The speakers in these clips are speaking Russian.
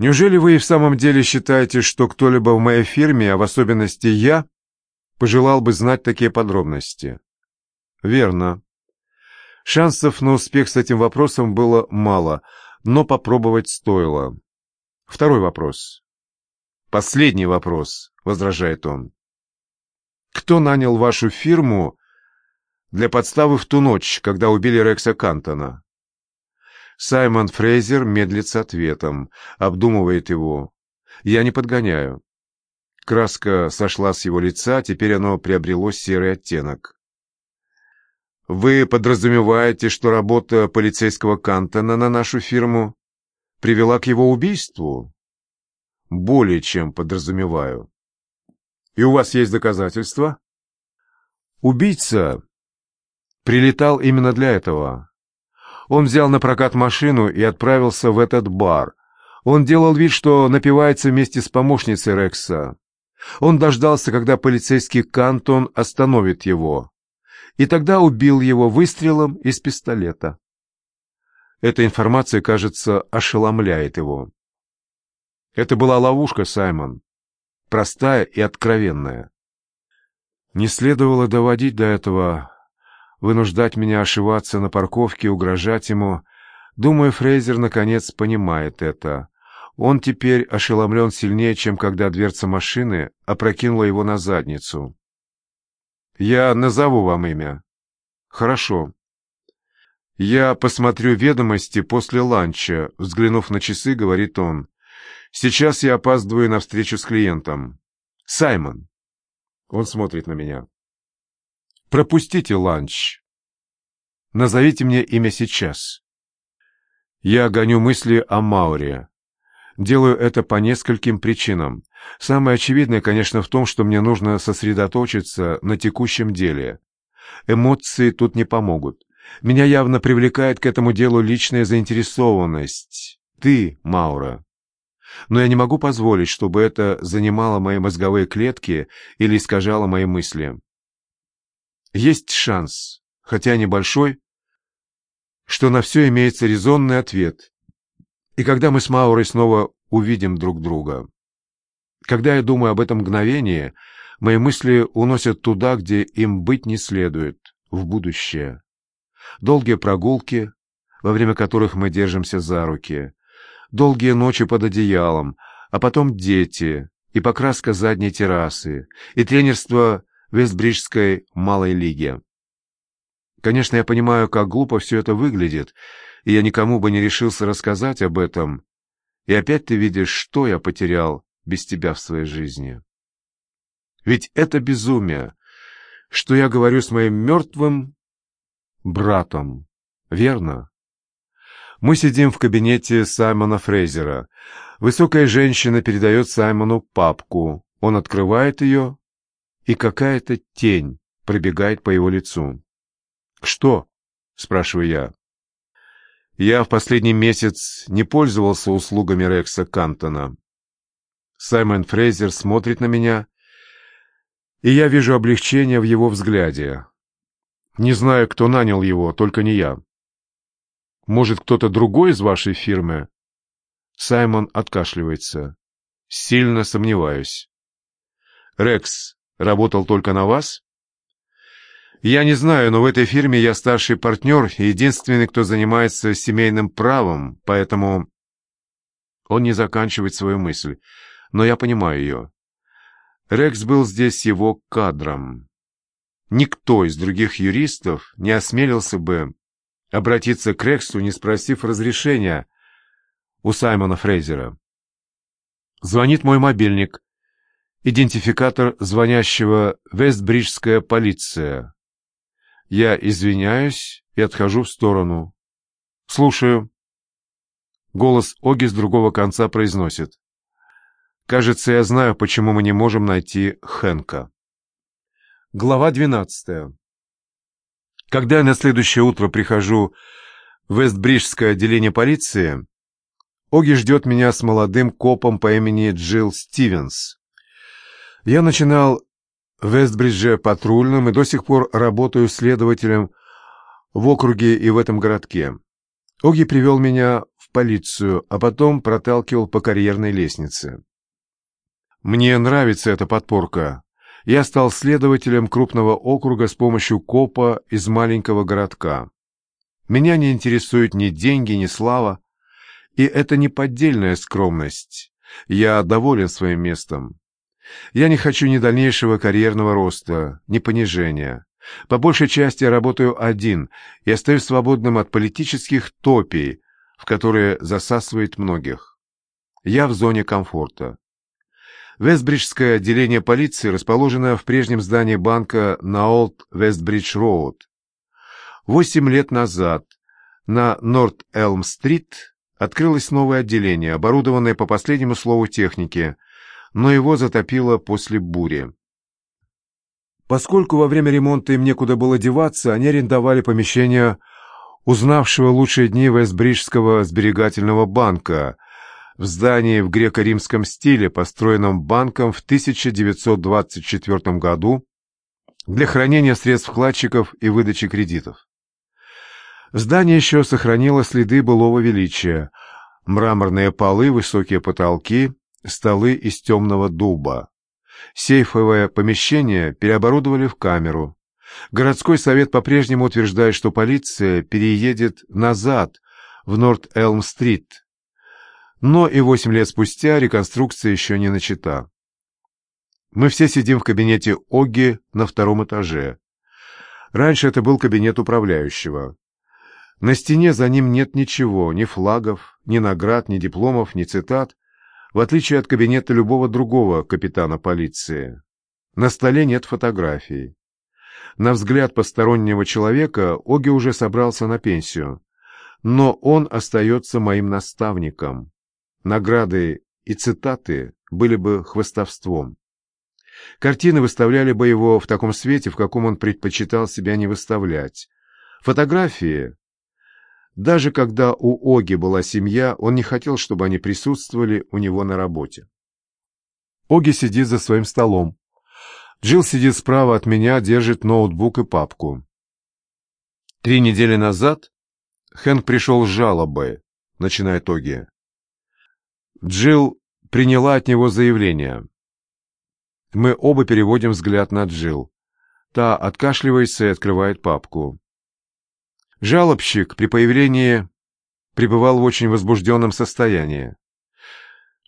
Неужели вы и в самом деле считаете, что кто-либо в моей фирме, а в особенности я, пожелал бы знать такие подробности? Верно. Шансов на успех с этим вопросом было мало, но попробовать стоило. Второй вопрос. Последний вопрос, возражает он. Кто нанял вашу фирму для подставы в ту ночь, когда убили Рекса Кантона? Саймон Фрейзер медлит с ответом, обдумывает его. Я не подгоняю. Краска сошла с его лица, теперь оно приобрело серый оттенок. Вы подразумеваете, что работа полицейского Кантона на нашу фирму привела к его убийству? Более чем подразумеваю. И у вас есть доказательства? Убийца прилетал именно для этого. Он взял на прокат машину и отправился в этот бар. Он делал вид, что напивается вместе с помощницей Рекса. Он дождался, когда полицейский Кантон остановит его. И тогда убил его выстрелом из пистолета. Эта информация, кажется, ошеломляет его. Это была ловушка, Саймон простая и откровенная. Не следовало доводить до этого, вынуждать меня ошиваться на парковке, угрожать ему. Думаю, Фрейзер наконец понимает это. Он теперь ошеломлен сильнее, чем когда дверца машины опрокинула его на задницу. «Я назову вам имя». «Хорошо». «Я посмотрю ведомости после ланча», — взглянув на часы, говорит он. Сейчас я опаздываю на встречу с клиентом. Саймон. Он смотрит на меня. Пропустите ланч. Назовите мне имя сейчас. Я гоню мысли о Мауре. Делаю это по нескольким причинам. Самое очевидное, конечно, в том, что мне нужно сосредоточиться на текущем деле. Эмоции тут не помогут. Меня явно привлекает к этому делу личная заинтересованность. Ты, Маура. Но я не могу позволить, чтобы это занимало мои мозговые клетки или искажало мои мысли. Есть шанс, хотя небольшой, что на все имеется резонный ответ. И когда мы с Маурой снова увидим друг друга. Когда я думаю об этом мгновении, мои мысли уносят туда, где им быть не следует, в будущее. Долгие прогулки, во время которых мы держимся за руки, долгие ночи под одеялом, а потом дети, и покраска задней террасы, и тренерство Вестбриджской малой лиги. Конечно, я понимаю, как глупо все это выглядит, и я никому бы не решился рассказать об этом. И опять ты видишь, что я потерял без тебя в своей жизни. Ведь это безумие, что я говорю с моим мертвым братом, верно? Мы сидим в кабинете Саймона Фрейзера. Высокая женщина передает Саймону папку. Он открывает ее, и какая-то тень пробегает по его лицу. «Что?» — спрашиваю я. Я в последний месяц не пользовался услугами Рекса Кантона. Саймон Фрейзер смотрит на меня, и я вижу облегчение в его взгляде. Не знаю, кто нанял его, только не я. Может, кто-то другой из вашей фирмы?» Саймон откашливается. «Сильно сомневаюсь». «Рекс работал только на вас?» «Я не знаю, но в этой фирме я старший партнер и единственный, кто занимается семейным правом, поэтому...» Он не заканчивает свою мысль, но я понимаю ее. Рекс был здесь его кадром. Никто из других юристов не осмелился бы обратиться к Рексу, не спросив разрешения у Саймона Фрейзера. Звонит мой мобильник. Идентификатор звонящего Вестбриджская полиция. Я извиняюсь и отхожу в сторону. Слушаю. Голос Оги с другого конца произносит. Кажется, я знаю, почему мы не можем найти Хэнка. Глава двенадцатая. Когда я на следующее утро прихожу в Вестбриджское отделение полиции, Оги ждет меня с молодым копом по имени Джилл Стивенс. Я начинал в Вестбридже патрульным и до сих пор работаю следователем в округе и в этом городке. Оги привел меня в полицию, а потом проталкивал по карьерной лестнице. Мне нравится эта подпорка. Я стал следователем крупного округа с помощью копа из маленького городка. Меня не интересуют ни деньги, ни слава. И это не поддельная скромность. Я доволен своим местом. Я не хочу ни дальнейшего карьерного роста, ни понижения. По большей части я работаю один и остаюсь свободным от политических топий, в которые засасывает многих. Я в зоне комфорта. Вестбриджское отделение полиции расположено в прежнем здании банка на Олд Вестбридж-Роуд. Восемь лет назад на Норт-Элм-стрит открылось новое отделение, оборудованное по последнему слову техники, но его затопило после бури. Поскольку во время ремонта им некуда было деваться, они арендовали помещение узнавшего лучшие дни Вестбриджского сберегательного банка в здании в греко-римском стиле, построенном банком в 1924 году для хранения средств вкладчиков и выдачи кредитов. Здание еще сохранило следы былого величия, мраморные полы, высокие потолки, столы из темного дуба. Сейфовое помещение переоборудовали в камеру. Городской совет по-прежнему утверждает, что полиция переедет назад, в Норт-Элм-стрит. Но и восемь лет спустя реконструкция еще не начата. Мы все сидим в кабинете Оги на втором этаже. Раньше это был кабинет управляющего. На стене за ним нет ничего, ни флагов, ни наград, ни дипломов, ни цитат в отличие от кабинета любого другого капитана полиции. На столе нет фотографий. На взгляд постороннего человека Оги уже собрался на пенсию, но он остается моим наставником. Награды и цитаты были бы хвостовством. Картины выставляли бы его в таком свете, в каком он предпочитал себя не выставлять. Фотографии даже когда у Оги была семья, он не хотел, чтобы они присутствовали у него на работе. Оги сидит за своим столом. Джилл сидит справа от меня, держит ноутбук и папку. Три недели назад Хэнк пришел с жалобой, начинает Оги. Джилл приняла от него заявление. Мы оба переводим взгляд на Джилл. Та откашливается и открывает папку. Жалобщик при появлении пребывал в очень возбужденном состоянии.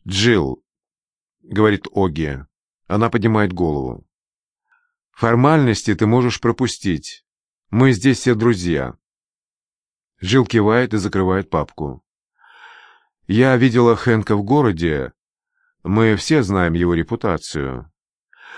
«Джилл», — говорит Оги, она поднимает голову. «Формальности ты можешь пропустить. Мы здесь все друзья». Джилл кивает и закрывает папку. «Я видела Хэнка в городе. Мы все знаем его репутацию.